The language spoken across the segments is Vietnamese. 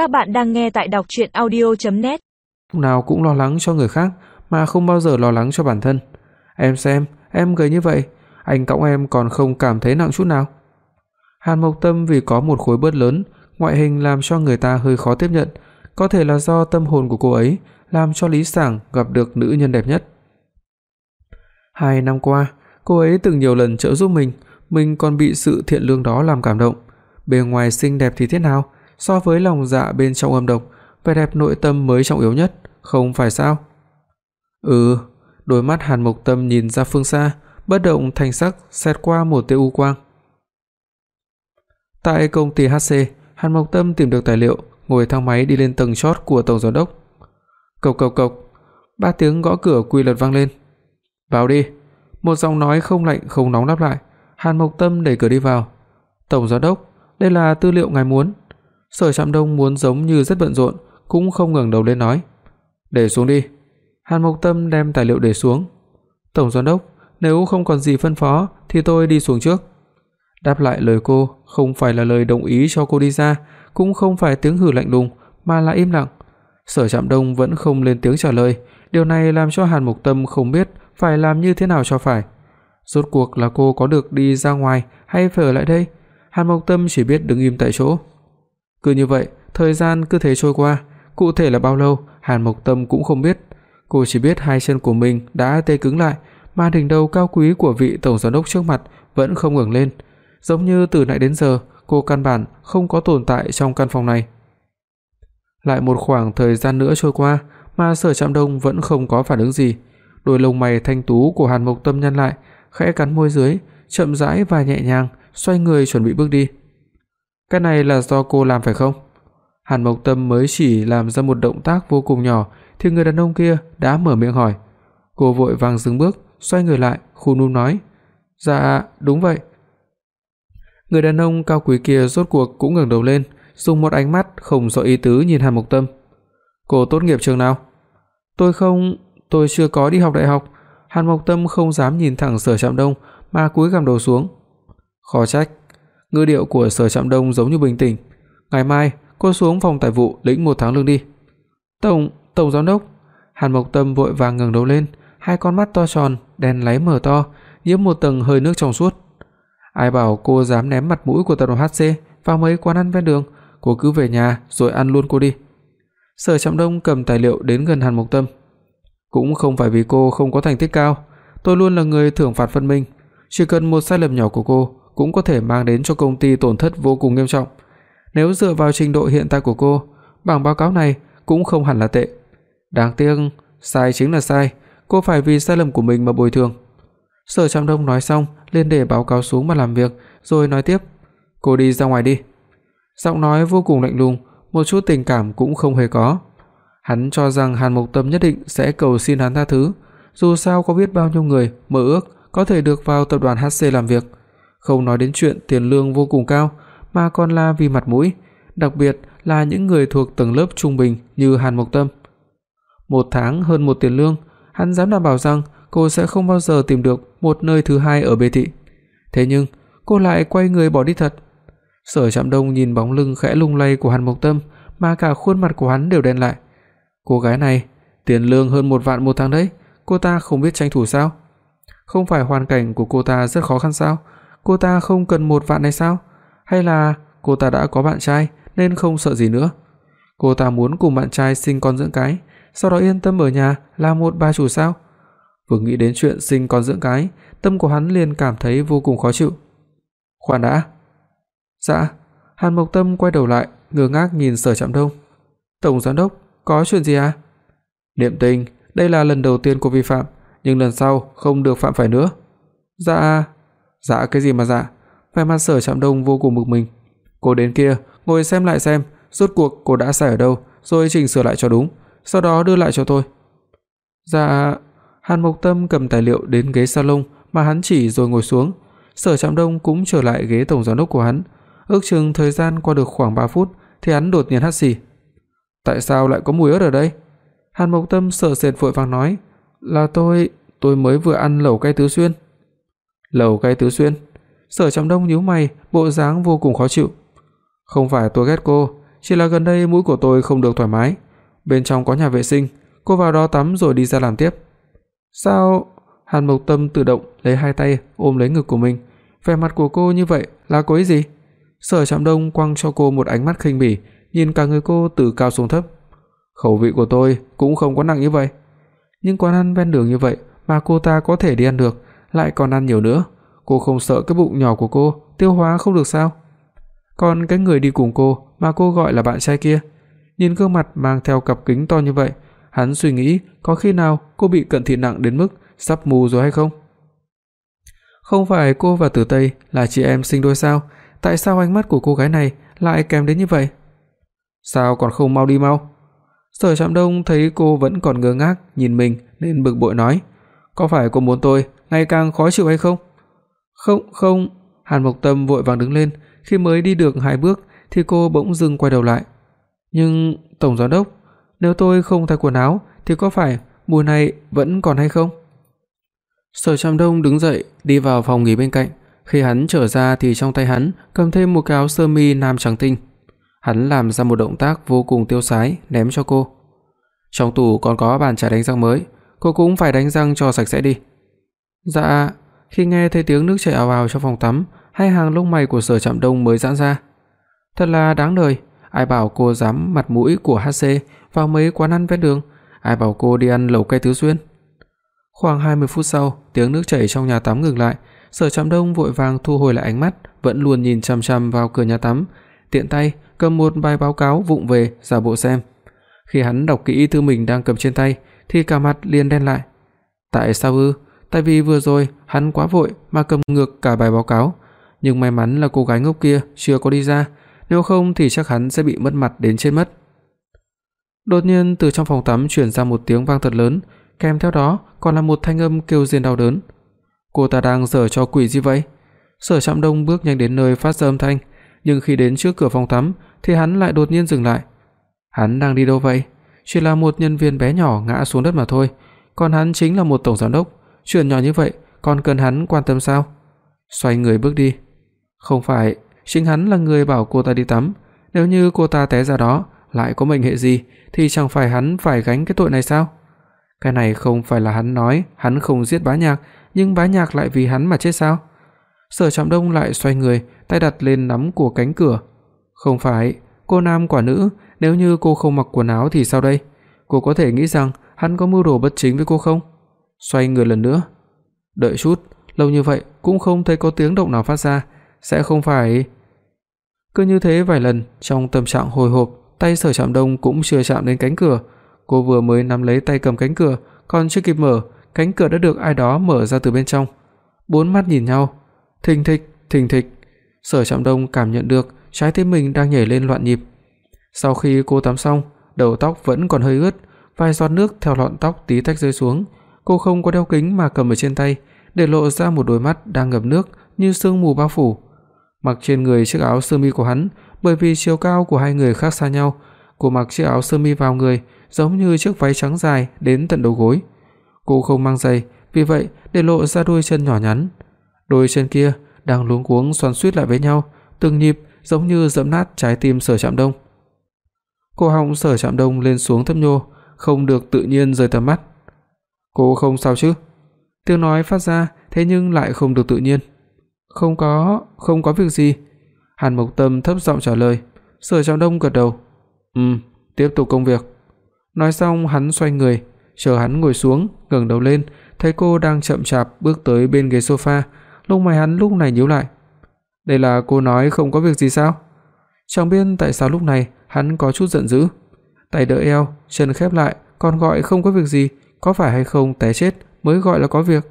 Các bạn đang nghe tại đọc audio net Lúc nào cũng lo lắng cho người khác mà không bao giờ lo lắng cho bản thân. Em xem, em gầy như vậy, anh cõng em còn không cảm thấy nặng chút nào. Hàn Mộc Tâm vì có một khối bớt lớn, ngoại hình làm cho người ta hơi khó tiếp nhận, có thể là do tâm hồn của cô ấy làm cho Lý Sảng gặp được nữ nhân đẹp nhất. Hai năm qua, cô ấy từng nhiều lần trợ giúp mình, mình còn bị sự thiện lương đó làm cảm động. Bề ngoài xinh đẹp thì thế nào, so với lòng dạ bên trong âm độc, vẻ đẹp nội tâm mới trọng yếu nhất, không phải sao? Ừ, đôi mắt Hàn Mộc Tâm nhìn ra phương xa, bất động thanh sắc xẹt qua một tia u quang. Tại công ty HC, Hàn Mộc Tâm tìm được tài liệu, ngồi thang máy đi lên tầng chót của tổng giám đốc. Cộc cộc cộc, ba tiếng gõ cửa quy luật vang lên. "Vào đi." Một giọng nói không lạnh không nóng đáp lại. Hàn Mộc Tâm đẩy cửa đi vào. "Tổng giám đốc, đây là tư liệu ngài muốn." Sở Trạm Đông muốn giống như rất bận rộn, cũng không ngẩng đầu lên nói. "Để xuống đi." Hàn Mộc Tâm đem tài liệu để xuống. "Tổng giám đốc, nếu không còn gì phân phó thì tôi đi xuống trước." Đáp lại lời cô không phải là lời đồng ý cho cô đi ra, cũng không phải tiếng hừ lạnh lùng, mà là im lặng. Sở Trạm Đông vẫn không lên tiếng trả lời, điều này làm cho Hàn Mộc Tâm không biết phải làm như thế nào cho phải. Rốt cuộc là cô có được đi ra ngoài hay phải ở lại đây? Hàn Mộc Tâm chỉ biết đứng im tại chỗ. Cứ như vậy, thời gian cứ thế trôi qua, cụ thể là bao lâu, Hàn Mộc Tâm cũng không biết. Cô chỉ biết hai chân của mình đã tê cứng lại, mà đỉnh đầu cao quý của vị tổng giám đốc trước mặt vẫn không ngẩng lên, giống như từ nãy đến giờ cô căn bản không có tồn tại trong căn phòng này. Lại một khoảng thời gian nữa trôi qua mà Sở Trạm Đông vẫn không có phản ứng gì. Đôi lông mày thanh tú của Hàn Mộc Tâm nhăn lại, khẽ cắn môi dưới, chậm rãi và nhẹ nhàng xoay người chuẩn bị bước đi. Cái này là do cô làm phải không? Hàn Mộc Tâm mới chỉ làm ra một động tác vô cùng nhỏ thì người đàn ông kia đã mở miệng hỏi. Cô vội vàng dừng bước, xoay người lại, khu núm nói: "Dạ, đúng vậy." Người đàn ông cao quý kia rốt cuộc cũng ngẩng đầu lên, dùng một ánh mắt không rõ ý tứ nhìn Hàn Mộc Tâm. "Cô tốt nghiệp trường nào?" "Tôi không, tôi chưa có đi học đại học." Hàn Mộc Tâm không dám nhìn thẳng Sở Trạm Đông mà cúi gằm đầu xuống. Khó trách, ngữ điệu của Sở Trạm Đông giống như bình tĩnh. "Ngày mai cô xuống phòng tài vụ lĩnh một tháng lương đi." "Tổng, tổng giám đốc." Hàn Mộc Tâm vội vàng ngẩng đầu lên, hai con mắt to tròn, đen láy mở to, nhiễm một tầng hơi nước trong suốt. Ai bảo cô dám ném mặt mũi của tập đoàn HC vào mấy quán ăn ven đường, cô cứ về nhà rồi ăn luôn cô đi. Sở Trạm Đông cầm tài liệu đến gần Hàn Mộc Tâm. Cũng không phải vì cô không có thành tích cao, tôi luôn là người thưởng phạt phân minh, chỉ cần một sai lầm nhỏ của cô cũng có thể mang đến cho công ty tổn thất vô cùng nghiêm trọng. Nếu dựa vào trình độ hiện tại của cô, bảng báo cáo này cũng không hẳn là tệ. Đáng tiếc, sai chính là sai, cô phải vì sai lầm của mình mà bồi thường. Sở Trạm Đông nói xong, liền để báo cáo xuống mà làm việc, rồi nói tiếp, "Cô đi ra ngoài đi." Giọng nói vô cùng lạnh lùng, một chút tình cảm cũng không hề có. Hắn cho rằng Hàn Mộc Tâm nhất định sẽ cầu xin hắn tha thứ, dù sao có biết bao nhiêu người mơ ước có thể được vào tập đoàn HC làm việc, không nói đến chuyện tiền lương vô cùng cao, mà còn là vì mặt mũi, đặc biệt là những người thuộc tầng lớp trung bình như Hàn Mộc Tâm. Một tháng hơn một tiền lương, hắn dám đảm bảo rằng cô sẽ không bao giờ tìm được một nơi thứ hai ở Bê thị. Thế nhưng, cô lại quay người bỏ đi thật. Sở Trạm Đông nhìn bóng lưng khẽ lung lay của Hàn Mộc Tâm, mà cả khuôn mặt của hắn đều đen lại. Cô gái này, tiền lương hơn một vạn một tháng đấy, cô ta không biết tranh thủ sao? Không phải hoàn cảnh của cô ta rất khó khăn sao? Cô ta không cần một vạn này sao? Hay là cô ta đã có bạn trai nên không sợ gì nữa? Cô ta muốn cùng bạn trai sinh con dưỡng cái, sau đó yên tâm ở nhà làm một bà chủ sao? Vừa nghĩ đến chuyện sinh con dưỡng cái, tâm của hắn liền cảm thấy vô cùng khó chịu. Khoan đã. Dạ, Hàn Mộc Tâm quay đầu lại, ngơ ngác nhìn Sở Trạm Đông. "Tổng giám đốc, có chuyện gì à?" "Niệm Tình, đây là lần đầu tiên cô vi phạm, nhưng lần sau không được phạm phải nữa." "Dạ." "Dạ cái gì mà dạ?" Vẻ mặt Sở Trạm Đông vô cùng bực mình. "Cô đến kia, ngồi xem lại xem, rốt cuộc cô đã sai ở đâu, rồi chỉnh sửa lại cho đúng, sau đó đưa lại cho tôi." "Dạ." Hàn Mộc Tâm cầm tài liệu đến ghế salon mà hắn chỉ rồi ngồi xuống. Sở Trạm Đông cũng trở lại ghế tổng giám đốc của hắn. Ước chừng thời gian qua được khoảng 3 phút thì hắn đột nhiên hắt xì. "Tại sao lại có mùi ớt ở đây?" Hàn Mộc Tâm sợ sệt vội vàng nói, "Là tôi, tôi mới vừa ăn lẩu cay tứ xuyên." Lầu cay tứ xuyên?" Sở Trọng Đông nhíu mày, bộ dáng vô cùng khó chịu. "Không phải tôi ghét cô, chỉ là gần đây mũi của tôi không được thoải mái. Bên trong có nhà vệ sinh, cô vào đó tắm rồi đi ra làm tiếp." "Sao?" Hàn Mộc Tâm tự động lấy hai tay ôm lấy ngực của mình, vẻ mặt của cô như vậy là có ý gì? Sở Trạm Đông quăng cho cô một ánh mắt khinh bỉ, nhìn cả người cô từ cao xuống thấp. Khẩu vị của tôi cũng không có nặng như vậy, nhưng quán ăn ven đường như vậy mà cô ta có thể đi ăn được, lại còn ăn nhiều nữa, cô không sợ cái bụng nhỏ của cô tiêu hóa không được sao? Còn cái người đi cùng cô mà cô gọi là bạn trai kia, nhìn gương mặt mang theo cặp kính to như vậy, hắn suy nghĩ có khi nào cô bị cận thị nặng đến mức sắp mù rồi hay không? Không phải cô và Tử Tây là chị em sinh đôi sao? Tại sao ánh mắt của cô gái này lại kém đến như vậy? Sao còn không mau đi mau? Sở Trạm Đông thấy cô vẫn còn ngơ ngác nhìn mình nên bực bội nói: "Có phải cô muốn tôi ngày càng khó chịu hay không?" "Không, không." Hàn Mộc Tâm vội vàng đứng lên, khi mới đi được hai bước thì cô bỗng dưng quay đầu lại. "Nhưng tổng giám đốc, nếu tôi không thay quần áo thì có phải mùa này vẫn còn hay không?" Sở Trạm Đông đứng dậy, đi vào phòng nghỉ bên cạnh, khi hắn trở ra thì trong tay hắn cầm thêm một cái áo sơ mi nam trắng tinh. Hắn làm ra một động tác vô cùng tiêu sái ném cho cô. Trong tủ còn có bàn chải đánh răng mới, cô cũng phải đánh răng cho sạch sẽ đi. Dạ, khi nghe thấy tiếng nước chảy ào ào trong phòng tắm, hai hàng lông mày của Sở Trạm Đông mới giãn ra. Thật là đáng đời, ai bảo cô dám mặt mũi của HC vào mấy quán ăn ven đường, ai bảo cô đi ăn lẩu cây tứ xuyên. Khoảng 20 phút sau, tiếng nước chảy trong nhà tắm ngừng lại, Sở Trạm Đông vội vàng thu hồi lại ánh mắt, vẫn luôn nhìn chằm chằm vào cửa nhà tắm, tiện tay cầm một bài báo cáo vụng về giả bộ xem. Khi hắn đọc kỹ thư mình đang cầm trên tay thì cả mặt liền đen lại. Tại sao ư? Tại vì vừa rồi hắn quá vội mà cầm ngược cả bài báo cáo, nhưng may mắn là cô gái ngốc kia chưa có đi ra, nếu không thì chắc hắn sẽ bị mất mặt đến chết mất. Đột nhiên từ trong phòng tắm truyền ra một tiếng vang thật lớn, kèm theo đó còn là một thanh âm kêu rên đau đớn. Cô ta đang giở trò quỷ gì vậy? Sở Trạm Đông bước nhanh đến nơi phát ra âm thanh, nhưng khi đến trước cửa phòng tắm thì hắn lại đột nhiên dừng lại. Hắn đang đi đâu vậy? Chỉ là một nhân viên bé nhỏ ngã xuống đất mà thôi, còn hắn chính là một tổng giám đốc, chuyện nhỏ như vậy còn cần hắn quan tâm sao? Xoay người bước đi. Không phải, chính hắn là người bảo cô ta đi tắm, nếu như cô ta té ra đó lại có mệnh hệ gì thì chẳng phải hắn phải gánh cái tội này sao? Cái này không phải là hắn nói hắn không giết Bá Nhạc, nhưng Bá Nhạc lại vì hắn mà chết sao? Sở Trạm Đông lại xoay người, tay đặt lên nắm của cánh cửa. Không phải, cô nam quả nữ, nếu như cô không mặc quần áo thì sao đây? Cô có thể nghĩ rằng hắn có mưu đồ bất chính với cô không? Xoay người lần nữa. Đợi chút, lâu như vậy cũng không thấy có tiếng động nào phát ra, sẽ không phải Cứ như thế vài lần, trong tâm trạng hồi hộp, tay Sở Trạm Đông cũng chưa chạm đến cánh cửa. Cô vừa mới nắm lấy tay cầm cánh cửa, còn chưa kịp mở, cánh cửa đã được ai đó mở ra từ bên trong. Bốn mắt nhìn nhau, thình thịch, thình thịch. Sở Trạm Đông cảm nhận được trái tim mình đang nhảy lên loạn nhịp. Sau khi cô tắm xong, đầu tóc vẫn còn hơi ướt, vài giọt nước theo lọn tóc tí tách rơi xuống. Cô không có đeo kính mà cầm ở trên tay, để lộ ra một đôi mắt đang ngập nước như sương mù bao phủ. Mặc trên người chiếc áo sơ mi của hắn, bởi vì chiều cao của hai người khác xa nhau, cô mặc chiếc áo sơ mi vào người giống như chiếc váy trắng dài đến tận đầu gối. Cô không mang giày, vì vậy để lộ ra đôi chân nhỏ nhắn. Đôi chân kia đang luống cuống xoắn xuýt lại với nhau, từng nhịp giống như giẫm nát trái tim Sở Trạm Đông. Cổ họng Sở Trạm Đông lên xuống thấp nhô, không được tự nhiên rời tầm mắt. "Cô không sao chứ?" Tiếng nói phát ra, thế nhưng lại không được tự nhiên. "Không có, không có việc gì." Hàn Mộc Tâm thấp giọng trả lời. Sở Trọng Đông gật đầu. "Ừm, tiếp tục công việc." Nói xong hắn xoay người, chờ hắn ngồi xuống, ngẩng đầu lên, thấy cô đang chậm chạp bước tới bên ghế sofa, lông mày hắn lúc này nhíu lại. Đây là cô nói không có việc gì sao? Chẳng biết tại sao lúc này hắn có chút giận dữ. Tay đỡ eo, chân khép lại, còn gọi không có việc gì, có phải hay không té chết mới gọi là có việc?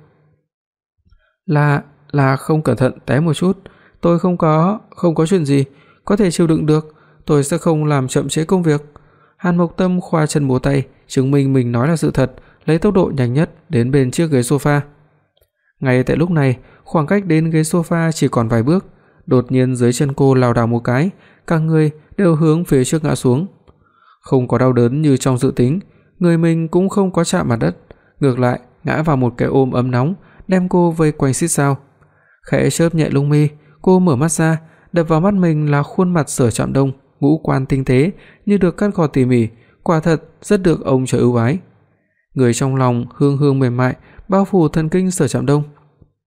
Là là không cẩn thận té một chút, tôi không có, không có chuyện gì, có thể chịu đựng được, tôi sẽ không làm chậm trễ công việc. Hàn Mộc Tâm khoa chân múa tay, chứng minh mình nói là sự thật, lấy tốc độ nhanh nhất đến bên chiếc ghế sofa. Ngay tại lúc này, khoảng cách đến ghế sofa chỉ còn vài bước, đột nhiên dưới chân cô lảo đảo một cái, cả người đều hướng phía trước ngã xuống. Không có đau đớn như trong dự tính, người mình cũng không có chạm mặt đất, ngược lại ngã vào một cái ôm ấm nóng, đem cô vây quanh xít sao. Khẽ chớp nhẹ lông mi, cô mở mắt ra, đập vào mắt mình là khuôn mặt Sở Trạm Đông, ngũ quan tinh tế như được cắt gọt tỉ mỉ, quả thật rất được ông trời ưu ái. Người trong lòng hương hương mềm mại bao phủ thần kinh Sở Trạm Đông.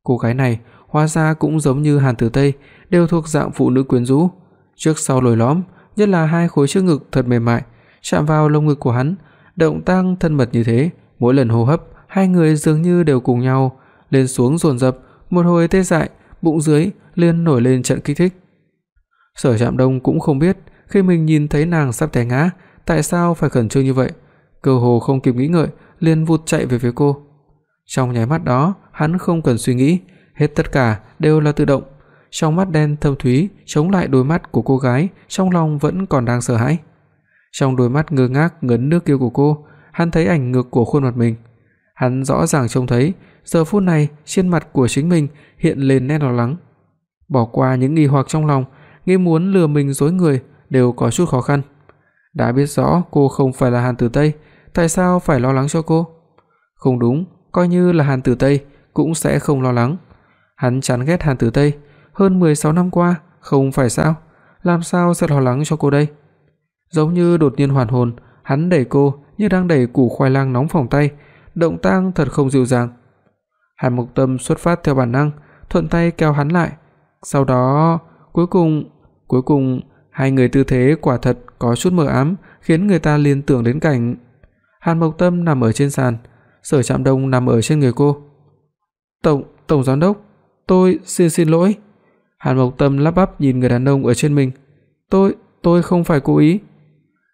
Cô gái này hóa ra cũng giống như Hàn Tử Tây, đều thuộc dạng phụ nữ quyến rũ, trước sau lồi lõm, nhất là hai khối trước ngực thật mềm mại, chạm vào lông ngực của hắn, động tác thân mật như thế, mỗi lần hô hấp, hai người dường như đều cùng nhau lên xuống dồn dập, một hồi tê dại, bụng dưới liền nổi lên trận kích thích. Sở Trạm Đông cũng không biết khi mình nhìn thấy nàng sắp té ngã, tại sao phải khẩn trương như vậy, cơ hồ không kịp nghĩ ngợi, liền vụt chạy về phía cô. Trong nháy mắt đó, hắn không cần suy nghĩ, hết tất cả đều là tự động. Trong mắt đen thâm thúy chống lại đôi mắt của cô gái, trong lòng vẫn còn đang sợ hãi. Trong đôi mắt ngơ ngác ngấn nước kia của cô, hắn thấy ảnh ngược của khuôn mặt mình. Hắn rõ ràng trông thấy, giờ phút này trên mặt của chính mình hiện lên nét lo lắng. Bỏ qua những nghi hoặc trong lòng, nghĩ muốn lừa mình dối người đều có chút khó khăn. Đã biết rõ cô không phải là Hàn Tử Tây, tại sao phải lo lắng cho cô? Không đúng, coi như là Hàn Tử Tây cũng sẽ không lo lắng. Hắn chán ghét Hàn Tử Tây, hơn 16 năm qua, không phải sao? Làm sao sẽ lo lắng cho cô đây? Giống như đột nhiên hoàn hồn, hắn đẩy cô như đang đẩy củ khoai lang nóng phòng tay, động tác thật không dịu dàng. Hàn Mộc Tâm xuất phát theo bản năng, thuận tay kéo hắn lại. Sau đó, cuối cùng, cuối cùng hai người tư thế quả thật có chút mờ ám, khiến người ta liên tưởng đến cảnh Hàn Mộc Tâm nằm ở trên sàn, Sở Trạm Đông nằm ở trên người cô. "Tổng, tổng giám đốc, tôi xin xin lỗi." Hàn Mộc Tâm lắp bắp nhìn người đàn ông ở trên mình. "Tôi, tôi không phải cố ý."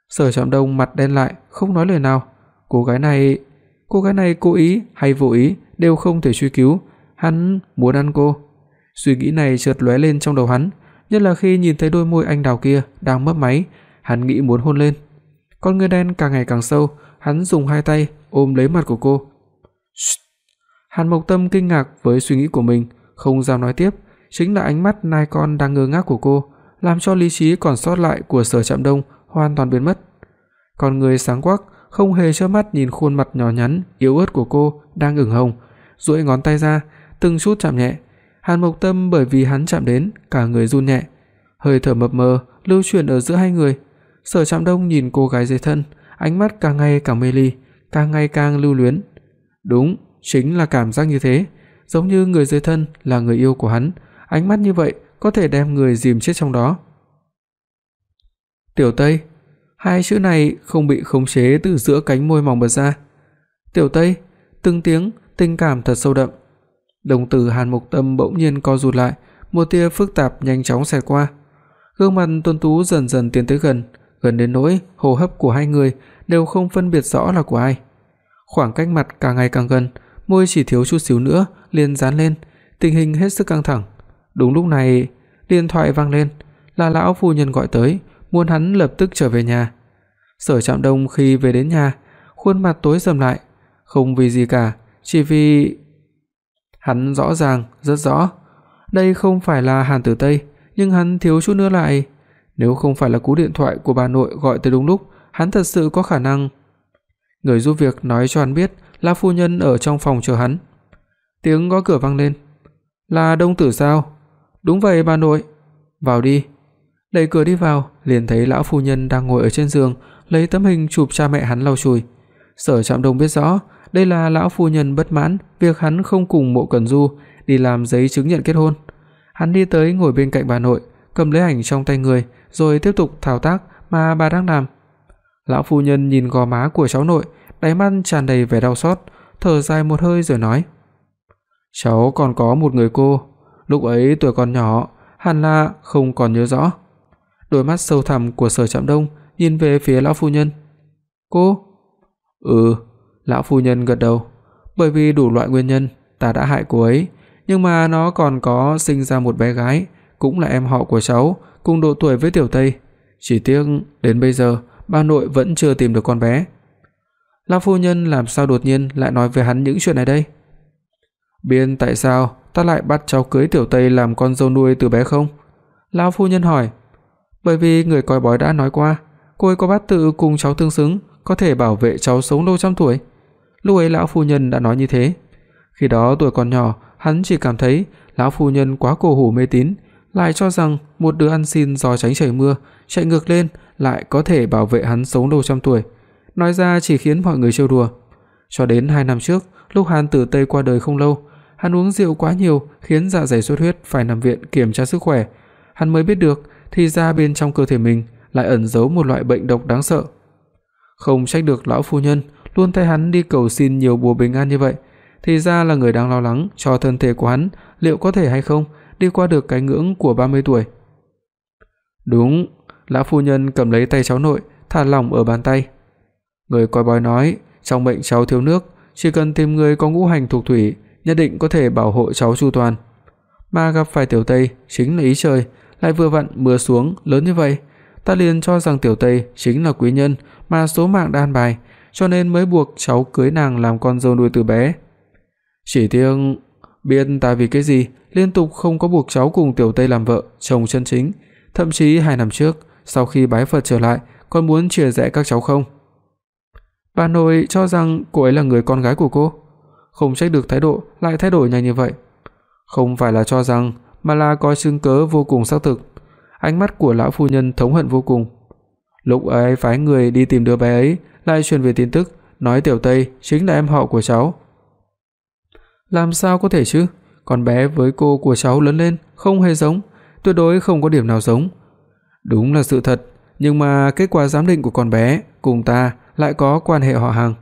Sở Trạm Đông mặt đen lại, không nói lời nào. Cô gái này, cô gái này cố ý hay vô ý đều không thể truy cứu, hắn muốn ăn cô. Suy nghĩ này chợt lóe lên trong đầu hắn, nhất là khi nhìn thấy đôi môi anh đào kia đang mấp máy, hắn nghĩ muốn hôn lên. Con người đen càng ngày càng sâu, hắn dùng hai tay ôm lấy mặt của cô. Shh. Hàn Mộc Tâm kinh ngạc với suy nghĩ của mình, không dám nói tiếp, chính là ánh mắt nai con đang ngơ ngác của cô, làm cho lý trí còn sót lại của Sở Trạm Đông hoàn toàn biến mất. Con người sáng quắc, không hề chớp mắt nhìn khuôn mặt nhỏ nhắn yếu ớt của cô đang ửng hồng, duỗi ngón tay ra, từng chút chạm nhẹ. Hàn Mộc Tâm bởi vì hắn chạm đến, cả người run nhẹ, hơi thở mập mờ lưu chuyển ở giữa hai người. Sở Trạm Đông nhìn cô gái dưới thân, ánh mắt càng ngày càng mê ly, càng ngày càng lưu luyến. Đúng, chính là cảm giác như thế, giống như người dưới thân là người yêu của hắn, ánh mắt như vậy có thể đem người dìm chết trong đó. Tiểu Tây, hai chữ này không bị khống chế từ giữa cánh môi mỏng bật ra. Tiểu Tây, từng tiếng tình cảm thật sâu đậm. Đồng tử Hàn Mộc Tâm bỗng nhiên co rụt lại, một tia phức tạp nhanh chóng xẹt qua. Gương mặt Tuấn Tú dần dần tiến tới gần, gần đến nỗi hô hấp của hai người đều không phân biệt rõ là của ai. Khoảng cách mặt càng ngày càng gần, môi chỉ thiếu chút xíu nữa liền dán lên, tình hình hết sức căng thẳng. Đúng lúc này, điện thoại vang lên, là lão phu nhân gọi tới, muốn hắn lập tức trở về nhà. Sở Trạm Đông khi về đến nhà, khuôn mặt tối sầm lại, không vì gì cả, chỉ vì hắn rõ ràng, rất rõ, đây không phải là Hàn Tử Tây, nhưng hắn thiếu chút nữa lại, nếu không phải là cú điện thoại của bà nội gọi tới đúng lúc, hắn thật sự có khả năng Người giúp việc nói cho hắn biết là phu nhân ở trong phòng chờ hắn. Tiếng gõ cửa vang lên. "Là Đông Tử sao?" "Đúng vậy bà nội." "Vào đi." Đẩy cửa đi vào, liền thấy lão phu nhân đang ngồi ở trên giường, lấy tấm hình chụp cha mẹ hắn lau chùi. Sở Trạm Đông biết rõ, đây là lão phu nhân bất mãn việc hắn không cùng Mộ Cẩn Du đi làm giấy chứng nhận kết hôn. Hắn đi tới ngồi bên cạnh bà nội, cầm lấy ảnh trong tay người, rồi tiếp tục thao tác mà bà đang làm. Lão phu nhân nhìn gò má của cháu nội, đáy mắt tràn đầy vẻ đau xót, thở dài một hơi rồi nói: "Cháu còn có một người cô, lúc ấy tuổi còn nhỏ, hẳn là không còn nhớ rõ." Đôi mắt sâu thẳm của Sở Trạm Đông nhìn về phía lão phu nhân. "Cô?" "Ừ." Lão phu nhân gật đầu. "Bởi vì đủ loại nguyên nhân, ta đã hại cô ấy, nhưng mà nó còn có sinh ra một bé gái, cũng là em họ của cháu, cùng độ tuổi với Tiểu Tây. Chỉ tiếc đến bây giờ bà nội vẫn chưa tìm được con bé. Lão phu nhân làm sao đột nhiên lại nói với hắn những chuyện này đây? Biên tại sao ta lại bắt cháu cưới Tiểu Tây làm con dâu nuôi từ bé không? Lão phu nhân hỏi. Bởi vì người coi bói đã nói qua, cô ấy có bát tự cùng cháu tương xứng, có thể bảo vệ cháu sống lâu trăm tuổi. Lúc ấy lão phu nhân đã nói như thế. Khi đó tuổi còn nhỏ, hắn chỉ cảm thấy lão phu nhân quá cổ hủ mê tín, lại cho rằng một đứa ăn xin gió tránh trời mưa, chạy ngược lên lại có thể bảo vệ hắn sống lâu trăm tuổi. Nói ra chỉ khiến mọi người trêu đùa. Cho đến 2 năm trước, lúc Hàn Tử Tây qua đời không lâu, hắn uống rượu quá nhiều khiến dạ dày xuất huyết phải nằm viện kiểm tra sức khỏe. Hắn mới biết được thì ra bên trong cơ thể mình lại ẩn giấu một loại bệnh độc đáng sợ. Không trách được lão phu nhân luôn thay hắn đi cầu xin nhiều bùa bình an như vậy, thì ra là người đang lo lắng cho thân thể của hắn liệu có thể hay không đi qua được cái ngưỡng của 30 tuổi. Đúng, lão phu nhân cầm lấy tay cháu nội, thả lỏng ở bàn tay. Người coi bói nói, trong mệnh cháu thiếu nước, chỉ cần tìm người có ngũ hành thuộc thủy, nhất định có thể bảo hộ cháu chu toàn. Mà gặp phải Tiểu Tây chính là ý trời, lại vừa vặn mưa xuống lớn như vậy, ta liền cho rằng Tiểu Tây chính là quý nhân mà số mạng đan bài, cho nên mới buộc cháu cưới nàng làm con dâu nuôi từ bé. Chỉ tiếc biết ta vì cái gì liên tục không có buộc cháu cùng Tiểu Tây làm vợ, chồng chân chính, thậm chí 2 năm trước, sau khi bái Phật trở lại, còn muốn chia rẽ các cháu không. Bà nội cho rằng cô ấy là người con gái của cô, không trách được thái độ lại thay đổi nhanh như vậy. Không phải là cho rằng, mà là có chứng cớ vô cùng xác thực. Ánh mắt của lão phu nhân thống hận vô cùng. Lúc ấy phái người đi tìm đứa bé ấy, lại truyền về tin tức nói Tiểu Tây chính là em họ của cháu. Làm sao có thể chứ? Con bé với cô của cháu lớn lên không hề giống, tuyệt đối không có điểm nào giống. Đúng là sự thật, nhưng mà kết quả giám định của con bé cùng ta lại có quan hệ họ hàng.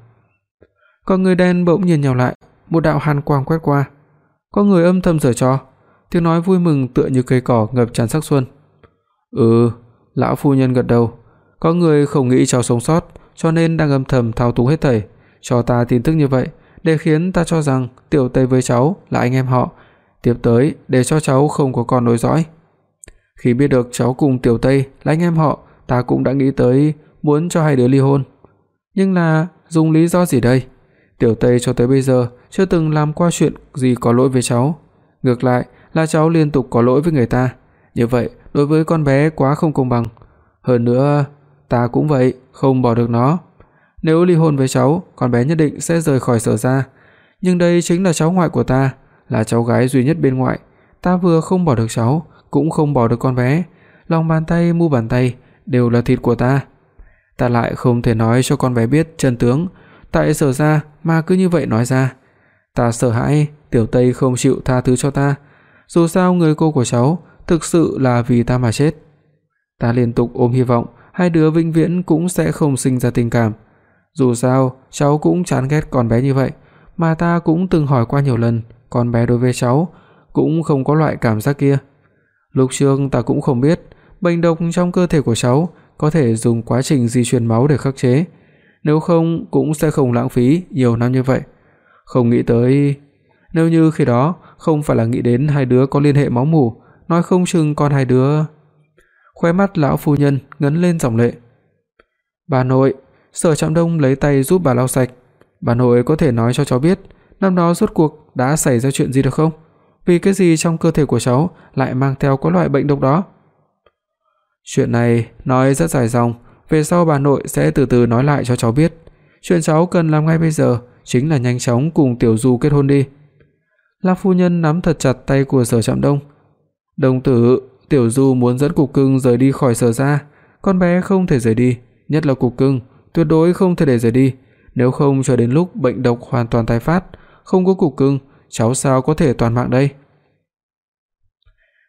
Con người đen bỗng nhìn nhau lại, một đạo hàn quang quét qua. Có người âm thầm giở trò, tiếng nói vui mừng tựa như cây cỏ ngập tràn sắc xuân. "Ừ." Lão phu nhân gật đầu, "Có người không nghĩ cháu sống sót, cho nên đang âm thầm thao túng hết thảy, cho ta tin tức như vậy, để khiến ta cho rằng Tiểu Tây với cháu là anh em họ, tiếp tới để cho cháu không có con nối dõi." Khi biết được cháu cùng Tiểu Tây là anh em họ, ta cũng đã nghĩ tới muốn cho hai đứa ly hôn. Nhưng là dùng lý do gì đây? Tiểu Tây cho tới bây giờ chưa từng làm qua chuyện gì có lỗi với cháu, ngược lại là cháu liên tục có lỗi với người ta, như vậy đối với con bé quá không công bằng. Hơn nữa, ta cũng vậy, không bỏ được nó. Nếu ly hôn với cháu, con bé nhất định sẽ rời khỏi Sở gia, nhưng đây chính là cháu ngoại của ta, là cháu gái duy nhất bên ngoại, ta vừa không bỏ được cháu, cũng không bỏ được con bé, lòng bàn tay mu bàn tay đều là thịt của ta. Ta lại không thể nói cho con bé biết chân tướng, tại Sở gia mà cứ như vậy nói ra. Ta sợ hãi Tiểu Tây không chịu tha thứ cho ta, dù sao người cô của cháu thực sự là vì ta mà chết. Ta liên tục ôm hy vọng hai đứa vĩnh viễn cũng sẽ không sinh ra tình cảm. Dù sao, cháu cũng chán ghét con bé như vậy, mà ta cũng từng hỏi qua nhiều lần, con bé đối với cháu cũng không có loại cảm giác kia. Lúc trước ta cũng không biết, bệnh độc trong cơ thể của cháu có thể dùng quá trình di truyền máu để khắc chế, nếu không cũng sẽ không lãng phí nhiều năm như vậy. Không nghĩ tới, nếu như khi đó không phải là nghĩ đến hai đứa có liên hệ máu mủ, nói không chừng con hai đứa. Khóe mắt lão phu nhân ngấn lên dòng lệ. "Bà nội." Sở Trạm Đông lấy tay giúp bà lau sạch. "Bà nội có thể nói cho cháu biết, năm đó rốt cuộc đã xảy ra chuyện gì được không? Vì cái gì trong cơ thể của cháu lại mang theo có loại bệnh độc đó?" Chuyện này nói rất dài dòng, về sau bà nội sẽ từ từ nói lại cho cháu biết. Chuyện cháu cần làm ngay bây giờ chính là nhanh chóng cùng Tiểu Du kết hôn đi. La phu nhân nắm thật chặt tay của Sở Trạm Đông. "Đồng tử, Tiểu Du muốn dẫn Cục Cưng rời đi khỏi Sở gia, con bé không thể rời đi, nhất là Cục Cưng, tuyệt đối không thể để rời đi, nếu không cho đến lúc bệnh độc hoàn toàn tái phát, không có Cục Cưng, cháu sao có thể toàn mạng đây?"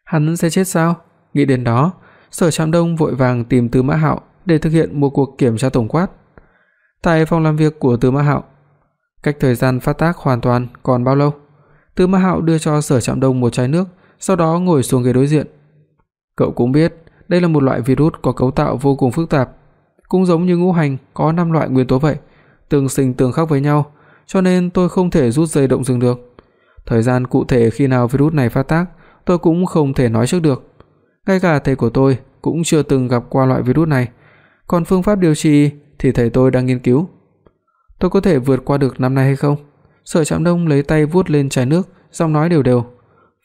Hắn sẽ chết sao? Nghĩ đến đó, Sở Trạm Đông vội vàng tìm Tư Mã Hạo để thực hiện một cuộc kiểm tra tổng quát. Tại phòng làm việc của Tư Mã Hạo, cách thời gian phát tác hoàn toàn còn bao lâu? Tư Ma Hạo đưa cho Sở Trạm Đông một chai nước, sau đó ngồi xuống ghế đối diện. Cậu cũng biết, đây là một loại virus có cấu tạo vô cùng phức tạp, cũng giống như ngũ hành có 5 loại nguyên tố vậy, tương sinh tương khắc với nhau, cho nên tôi không thể rút dây động rừng được. Thời gian cụ thể khi nào virus này phát tác, tôi cũng không thể nói trước được. Ngay cả thầy của tôi cũng chưa từng gặp qua loại virus này, còn phương pháp điều trị thì thầy tôi đang nghiên cứu. Tôi có thể vượt qua được năm nay hay không? Sở Trạm Đông lấy tay vuốt lên chai nước, giọng nói đều đều.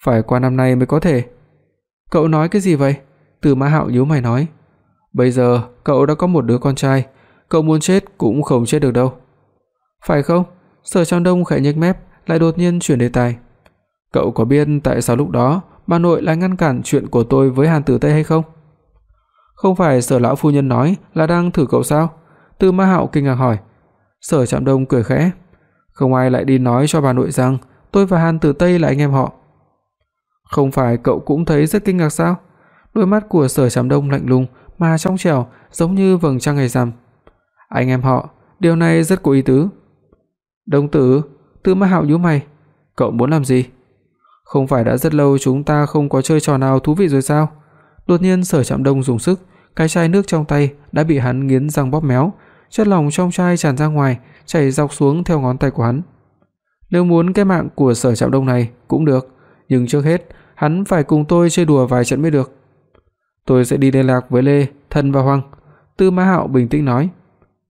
Phải qua năm nay mới có thể. Cậu nói cái gì vậy? Từ Mã Hạo nhíu mày nói. Bây giờ cậu đã có một đứa con trai, cậu muốn chết cũng không chết được đâu. Phải không? Sở Trạm Đông khẽ nhếch mép, lại đột nhiên chuyển đề tài. Cậu có biết tại sao lúc đó bà nội lại ngăn cản chuyện của tôi với Hàn Tử Tây hay không? Không phải Sở lão phu nhân nói là đang thử cậu sao? Từ Ma Hạo kinh ngạc hỏi. Sở Trạm Đông cười khẽ, không ai lại đi nói cho bà nội rằng tôi và Hàn Tử Tây là anh em họ. Không phải cậu cũng thấy rất kinh ngạc sao? Đôi mắt của Sở Trạm Đông lạnh lùng mà trong trẻo, giống như vầng trăng ngày rằm. Anh em họ, điều này rất có ý tứ. Đông tử, Tư Ma Hạo nhíu mày, cậu muốn làm gì? Không phải đã rất lâu chúng ta không có chơi trò nào thú vị rồi sao? Đột nhiên Sở Trạm Đông dùng sức, cái chai nước trong tay đã bị hắn nghiến răng bóp méo, chất lỏng trong chai tràn ra ngoài, chảy dọc xuống theo ngón tay của hắn. Nếu muốn cái mạng của Sở Trạm Đông này cũng được, nhưng trước hết hắn phải cùng tôi chơi đùa vài trận mới được. Tôi sẽ đi liên lạc với Lê, Thần và Hoàng." Tư Mã Hạo bình tĩnh nói.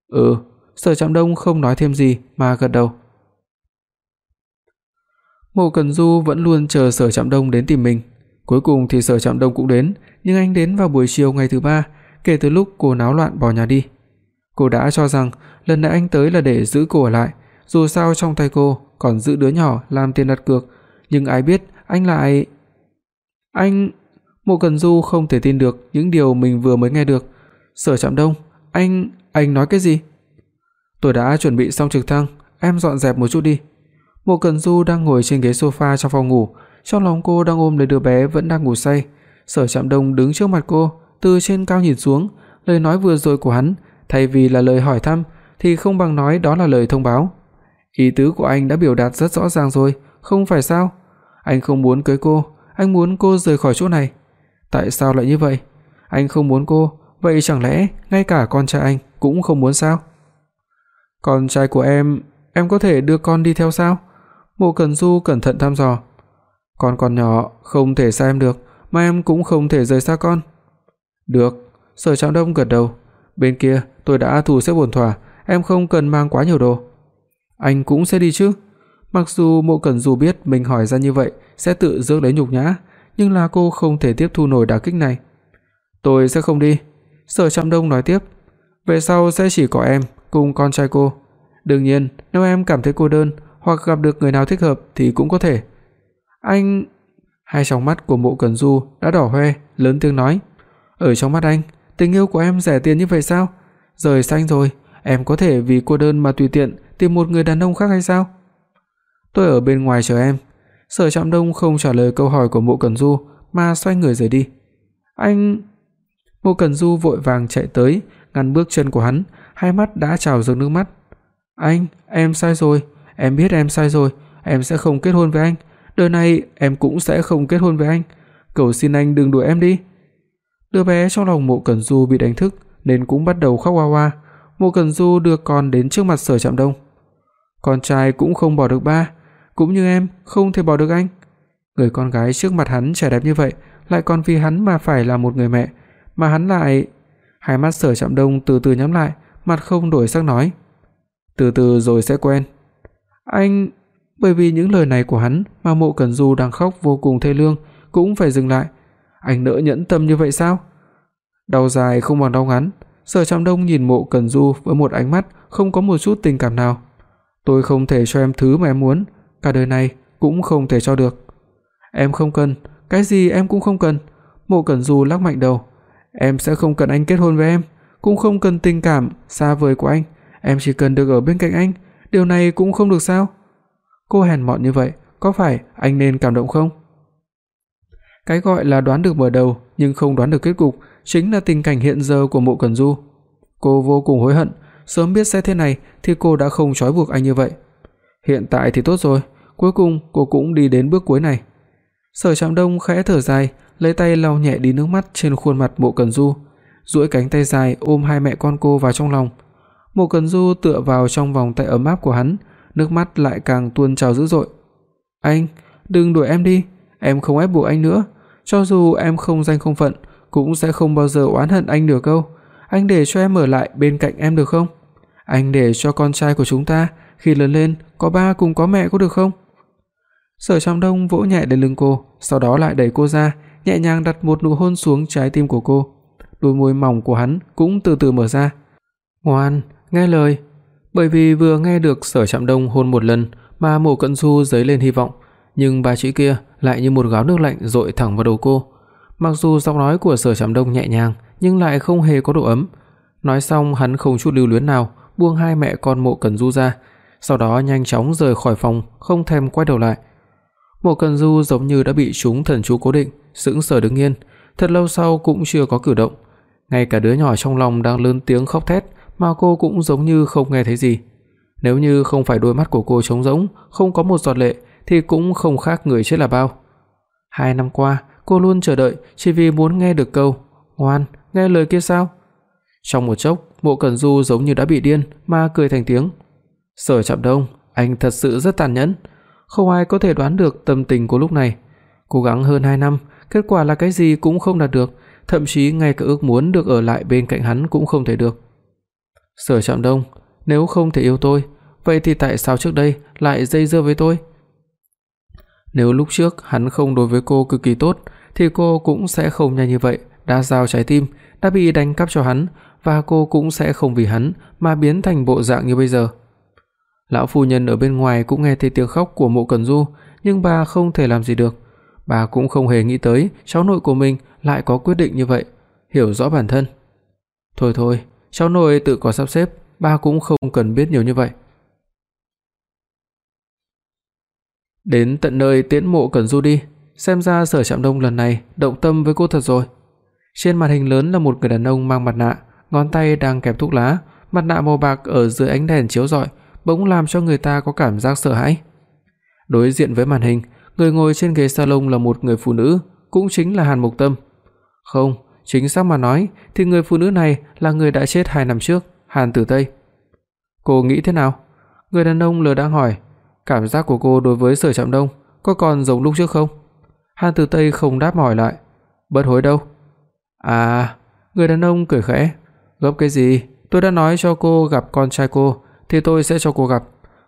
"Ừ." Sở Trạm Đông không nói thêm gì mà gật đầu. Mộ Cẩn Du vẫn luôn chờ Sở Trạm Đông đến tìm mình. Cuối cùng thì Sở Trạm Đông cũng đến, nhưng anh đến vào buổi chiều ngày thứ ba, kể từ lúc cô náo loạn bỏ nhà đi. Cô đã cho rằng lần này anh tới là để giữ cô ở lại, dù sao trong tay cô còn giữ đứa nhỏ làm tiền đặt cược, nhưng ai biết anh lại Anh Mộ Cẩn Du không thể tin được những điều mình vừa mới nghe được. Sở Trạm Đông, anh, anh nói cái gì? Tôi đã chuẩn bị xong trực thăng, em dọn dẹp một chút đi. Mộ Cẩn Du đang ngồi trên ghế sofa trong phòng ngủ, trong lòng cô đang ôm lấy đứa bé vẫn đang ngủ say. Sở Trạm Đông đứng trước mặt cô, từ trên cao nhìn xuống, lời nói vừa rồi của hắn, thay vì là lời hỏi thăm thì không bằng nói đó là lời thông báo. Ý tứ của anh đã biểu đạt rất rõ ràng rồi, không phải sao? Anh không muốn cưới cô, anh muốn cô rời khỏi chỗ này. Tại sao lại như vậy? Anh không muốn cô, vậy chẳng lẽ ngay cả con trai anh cũng không muốn sao? Con trai của em, em có thể đưa con đi theo sao? Mộ Cẩn Du cẩn thận thăm dò. Con còn nhỏ, không thể xa em được, mà em cũng không thể rời xa con. Được, Sở Trạm Đông gật đầu. Bên kia, tôi đã thu xếp ổn thỏa, em không cần mang quá nhiều đồ. Anh cũng sẽ đi chứ? Mặc dù Mộ Cẩn Du biết mình hỏi ra như vậy sẽ tự rước lấy nhục nhã, nhưng là cô không thể tiếp thu nổi đả kích này. "Tôi sẽ không đi." Sở Trạm Đông nói tiếp, "Về sau sẽ chỉ có em cùng con trai cô. Đương nhiên, nếu em cảm thấy cô đơn hoặc gặp được người nào thích hợp thì cũng có thể." Anh Hai tròng mắt của Mộ Cẩn Du đã đỏ hoe, lớn tiếng nói, "Ở trong mắt anh, tình yêu của em rẻ tiền như vậy sao? Rời xanh rồi, em có thể vì cô đơn mà tùy tiện tìm một người đàn ông khác hay sao?" "Tôi ở bên ngoài chờ em." Sở Trạm Đông không trả lời câu hỏi của Mộ Cẩn Du mà xoay người rời đi. "Anh..." Mộ Cẩn Du vội vàng chạy tới, ngăn bước chân của hắn, hai mắt đã trào dâng nước mắt. "Anh, em sai rồi, em biết em sai rồi, em sẽ không kết hôn với anh, đời này em cũng sẽ không kết hôn với anh, cầu xin anh đừng đuổi em đi." Đứa bé trong lòng Mộ Cẩn Du bị đánh thức nên cũng bắt đầu khóc oa oa. Mộ Cẩn Du đưa con đến trước mặt Sở Trạm Đông. "Con trai cũng không bỏ được ba, cũng như em không thể bỏ được anh." Người con gái trước mặt hắn trẻ đẹp như vậy, lại còn vì hắn mà phải là một người mẹ, mà hắn lại Hai mắt Sở Trạm Đông từ từ nhắm lại, mặt không đổi sắc nói: "Từ từ rồi sẽ quen." Anh bởi vì những lời này của hắn mà Mộ Cẩn Du đang khóc vô cùng thê lương cũng phải dừng lại. Anh nỡ nhẫn tâm như vậy sao? Đau dài không bằng đau ngắn, Sở Trạm Đông nhìn Mộ Cẩn Du với một ánh mắt không có một chút tình cảm nào. Tôi không thể cho em thứ mà em muốn, cả đời này cũng không thể cho được. Em không cần, cái gì em cũng không cần. Mộ Cẩn Du lắc mạnh đầu. Em sẽ không cần anh kết hôn với em, cũng không cần tình cảm xa vời của anh, em chỉ cần được ở bên cạnh anh, điều này cũng không được sao? Cô hèn mọn như vậy, có phải anh nên cảm động không? Cái gọi là đoán được mở đầu nhưng không đoán được kết cục chính là tình cảnh hiện giờ của Mộ Cẩn Du. Cô vô cùng hối hận, sớm biết sẽ thế này thì cô đã không trói buộc anh như vậy. Hiện tại thì tốt rồi, cuối cùng cô cũng đi đến bước cuối này. Sở Trạm Đông khẽ thở dài, lấy tay lau nhẹ đi nước mắt trên khuôn mặt Mộ Cẩn Du, duỗi cánh tay dài ôm hai mẹ con cô vào trong lòng. Mộ Cẩn Du tựa vào trong vòng tay ấm áp của hắn, nước mắt lại càng tuôn trào dữ dội. "Anh, đừng đuổi em đi, em không ép buộc anh nữa, cho dù em không danh không phận cũng sẽ không bao giờ oán hận anh được đâu. Anh để cho em ở lại bên cạnh em được không? Anh để cho con trai của chúng ta khi lớn lên có ba cùng có mẹ có được không?" Sở Trạm Đông vỗ nhẹ lên lưng cô, sau đó lại đẩy cô ra, nhẹ nhàng đặt một nụ hôn xuống trái tim của cô. Đôi môi mỏng của hắn cũng từ từ mở ra. "Ngoan, nghe lời." Bởi vì vừa nghe được Sở Trạm Đông hôn một lần mà Mộ Cận Du dấy lên hy vọng, nhưng ba chữ kia lại như một gáo nước lạnh dội thẳng vào đầu cô. Mặc dù giọng nói của Sở Trạm Đông nhẹ nhàng, nhưng lại không hề có độ ấm. Nói xong, hắn không chút lưu luyến nào buông hai mẹ con Mộ Cẩn Du ra, sau đó nhanh chóng rời khỏi phòng, không thèm quay đầu lại. Mộ Cẩn Du giống như đã bị chúng thần chú cố định, sững sờ đứng yên, thật lâu sau cũng chưa có cử động. Ngay cả đứa nhỏ trong lòng đang lớn tiếng khóc thét mà cô cũng giống như không nghe thấy gì. Nếu như không phải đôi mắt của cô trống rỗng, không có một giọt lệ thì cũng không khác người chết là bao. Hai năm qua, cô luôn chờ đợi chỉ vì muốn nghe được câu "Ngoan, nghe lời kia sao?" Trong một chốc, Mộ Cẩn Du giống như đã bị điên mà cười thành tiếng. "Sở Trạm Đông, anh thật sự rất tàn nhẫn, không ai có thể đoán được tâm tình của lúc này. Cố gắng hơn 2 năm, kết quả là cái gì cũng không đạt được, thậm chí ngay cả ước muốn được ở lại bên cạnh hắn cũng không thể được." Sở Trạm Đông, nếu không thể yêu tôi, vậy thì tại sao trước đây lại dây dưa với tôi? Nếu lúc trước hắn không đối với cô cực kỳ tốt thì cô cũng sẽ không nhanh như vậy đã giao trái tim, đã bị đánh cắp cho hắn và cô cũng sẽ không vì hắn mà biến thành bộ dạng như bây giờ. Lão phu nhân ở bên ngoài cũng nghe thấy tiếng khóc của Mộ Cẩn Du, nhưng bà không thể làm gì được. Bà cũng không hề nghĩ tới cháu nội của mình lại có quyết định như vậy, hiểu rõ bản thân. Thôi thôi, cháu nội tự có sắp xếp, bà cũng không cần biết nhiều như vậy. Đến tận nơi tiễn Mộ Cẩn Du đi, xem ra Sở Trạm Đông lần này động tâm với cô thật rồi. Trên màn hình lớn là một người đàn ông mang mặt nạ, ngón tay đang kẹp thuốc lá, mặt nạ màu bạc ở dưới ánh đèn chiếu rọi, bỗng làm cho người ta có cảm giác sợ hãi. Đối diện với màn hình, người ngồi trên ghế salon là một người phụ nữ, cũng chính là Hàn Mộc Tâm. Không, chính xác mà nói thì người phụ nữ này là người đã chết 2 năm trước, Hàn Tử Tây. Cô nghĩ thế nào? Người đàn ông lờ đang hỏi, cảm giác của cô đối với Sở Trạm Đông có còn giống lúc trước không? Hàn Tử Tây không đáp hỏi lại, bất hối đâu. À, người đàn ông cười khẽ, gấp cái gì? Tôi đã nói cho cô gặp con trai cô thì tôi sẽ cho cô gặp.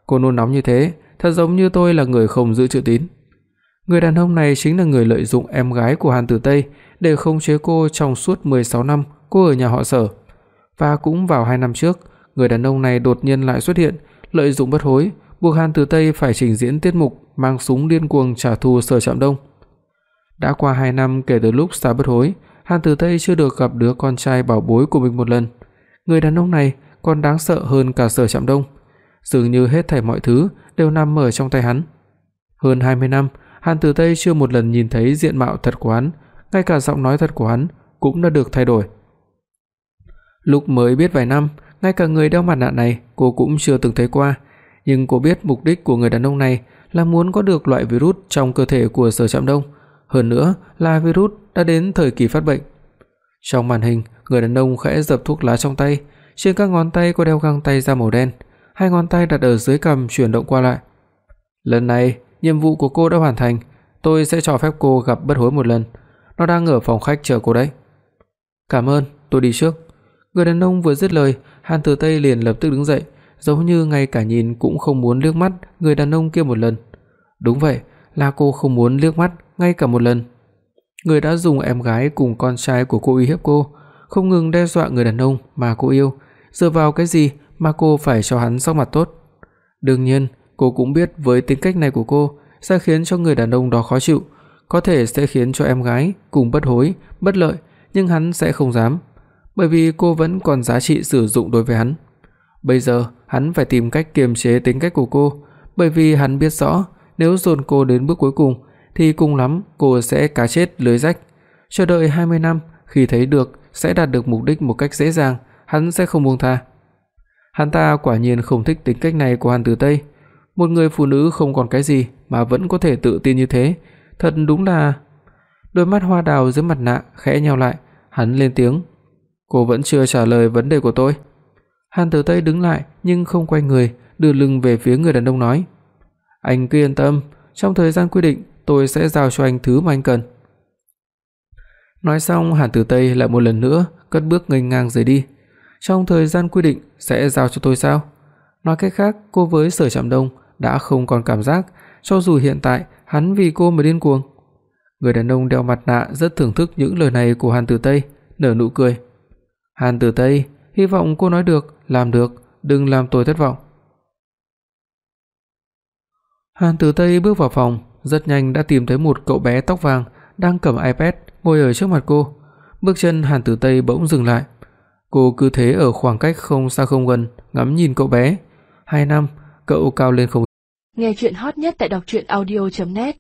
Cô nôn nóng như thế, thật giống như tôi là người không giữ chữ tín. Người đàn ông này chính là người lợi dụng em gái của Hàn Tử Tây để khống chế cô trong suốt 16 năm cô ở nhà họ Sở. Và cũng vào 2 năm trước, người đàn ông này đột nhiên lại xuất hiện, lợi dụng bất hối, buộc Hàn Tử Tây phải trình diễn tiết mục mang súng điên cuồng trả thù Sở Trạm Đông. Đã qua 2 năm kể từ lúc xa bất hối, Hàn Tử Tây chưa được gặp đứa con trai bảo bối của mình một lần. Người đàn ông này còn đáng sợ hơn cả Sở Trạm Đông, dường như hết thảy mọi thứ đều nằm ở trong tay hắn. Hơn 20 năm, Hàn Tử Tây chưa một lần nhìn thấy diện mạo thật của hắn, ngay cả giọng nói thật của hắn cũng đã được thay đổi. Lúc mới biết vài năm, ngay cả người đeo mặt nạ này cô cũng chưa từng thấy qua, nhưng cô biết mục đích của người đàn ông này là muốn có được loại virus trong cơ thể của Sở Trạm Đông, hơn nữa là virus đã đến thời kỳ phát bệnh. Trong màn hình, người đàn ông khẽ dập thuốc lá trong tay, trên các ngón tay có đeo găng tay da màu đen, hai ngón tay đặt ở dưới cằm chuyển động qua lại. Lần này, nhiệm vụ của cô đã hoàn thành, tôi sẽ cho phép cô gặp bất hối một lần. Nó đang ở phòng khách chờ cô đấy. Cảm ơn, tôi đi trước. Người đàn ông vừa dứt lời, Hàn Tử Tây liền lập tức đứng dậy, giống như ngay cả nhìn cũng không muốn liếc mắt người đàn ông kia một lần. Đúng vậy, là cô không muốn liếc mắt ngay cả một lần. Người đã dùng em gái cùng con trai của cô uy hiếp cô, không ngừng đe dọa người đàn ông mà cô yêu, dựa vào cái gì mà cô phải cho hắn sắc mặt tốt? Đương nhiên, cô cũng biết với tính cách này của cô sẽ khiến cho người đàn ông đó khó chịu, có thể sẽ khiến cho em gái cùng bất hối, bất lợi, nhưng hắn sẽ không dám, bởi vì cô vẫn còn giá trị sử dụng đối với hắn. Bây giờ, hắn phải tìm cách kiềm chế tính cách của cô, bởi vì hắn biết rõ, nếu dồn cô đến bước cuối cùng thì cùng lắm cô sẽ cá chết lưới rách. Chờ đợi 20 năm, khi thấy được sẽ đạt được mục đích một cách dễ dàng, hắn sẽ không buông tha. Hắn ta quả nhiên không thích tính cách này của Hàn Tử Tây, một người phụ nữ không còn cái gì mà vẫn có thể tự tin như thế, thật đúng là Đôi mắt hoa đào dưới mặt nạ khẽ nheo lại, hắn lên tiếng, "Cô vẫn chưa trả lời vấn đề của tôi." Hàn Tử Tây đứng lại nhưng không quay người, đưa lưng về phía người đàn ông nói, "Anh cứ yên tâm, trong thời gian quy định tôi sẽ giao cho anh thứ mà anh cần." Nói xong, Hàn Tử Tây lại một lần nữa cất bước nghênh ngang rời đi. Trong thời gian quy định sẽ giao cho tôi sao? Nói cách khác, cô với Sở Trạm Đông đã không còn cảm giác, cho dù hiện tại hắn vì cô mà điên cuồng. Người đàn ông đeo mặt nạ rất thưởng thức những lời này của Hàn Tử Tây, nở nụ cười. "Hàn Tử Tây, hy vọng cô nói được, làm được, đừng làm tôi thất vọng." Hàn Tử Tây bước vào phòng, rất nhanh đã tìm thấy một cậu bé tóc vàng đang cầm iPad ngồi ở trước mặt cô. Bước chân Hàn Tử Tây bỗng dừng lại. Cô cứ thế ở khoảng cách không xa không gần ngắm nhìn cậu bé. Hai năm, cậu cao lên không. Nghe truyện hot nhất tại doctruyenaudio.net